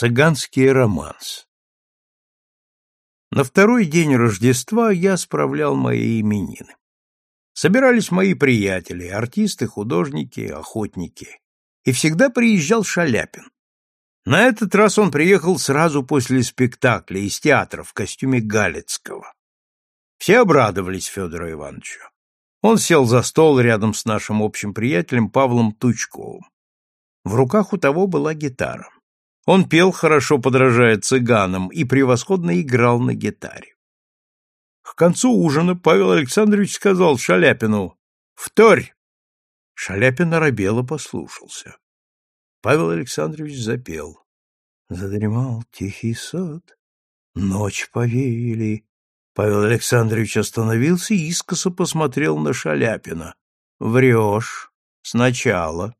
Цыганский романс На второй день Рождества я справлял мои именины. Собирались мои приятели, артисты, художники, охотники. И всегда приезжал Шаляпин. На этот раз он приехал сразу после спектакля из театра в костюме Галицкого. Все обрадовались Федору Ивановичу. Он сел за стол рядом с нашим общим приятелем Павлом Тучковым. В руках у того была гитара. Он пел, хорошо подражая цыганам, и превосходно играл на гитаре. К концу ужина Павел Александрович сказал Шаляпину «Вторь!». Шаляпин оробело послушался. Павел Александрович запел. Задремал тихий сад, ночь повеяли. Павел Александрович остановился и искоса посмотрел на Шаляпина. Врешь. Сначала.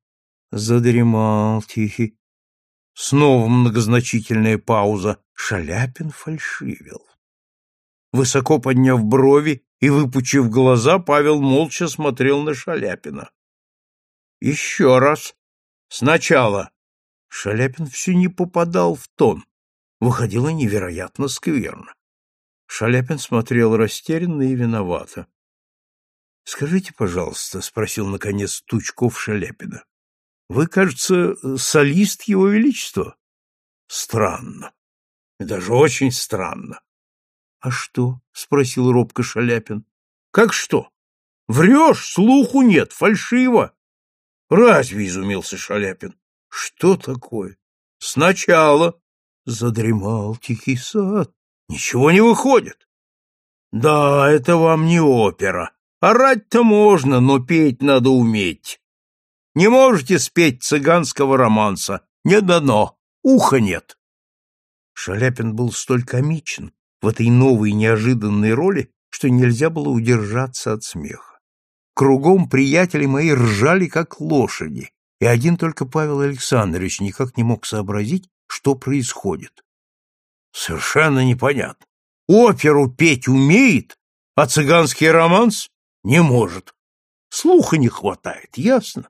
Задремал тихий. Снова многозначительная пауза. Шаляпин фальшивил. Высоко подняв брови и выпучив глаза, Павел молча смотрел на Шаляпина. Еще раз. Сначала. Шаляпин все не попадал в тон. Выходило невероятно скверно. Шаляпин смотрел растерянно и виновато. — Скажите, пожалуйста, — спросил, наконец, Тучков Шаляпина. Вы, кажется, солист Его Величества? Странно. Даже очень странно. А что? спросил робко Шаляпин. Как что? Врешь, слуху нет, фальшиво. Разве изумился Шаляпин? Что такое? Сначала задремал тихий сад. Ничего не выходит. Да, это вам не опера. Орать-то можно, но петь надо уметь. Не можете спеть цыганского романса. Не дано. Уха нет. Шаляпин был столь комичен в этой новой неожиданной роли, что нельзя было удержаться от смеха. Кругом приятели мои ржали, как лошади, и один только Павел Александрович никак не мог сообразить, что происходит. Совершенно непонятно. Оперу петь умеет, а цыганский романс не может. Слуха не хватает, ясно?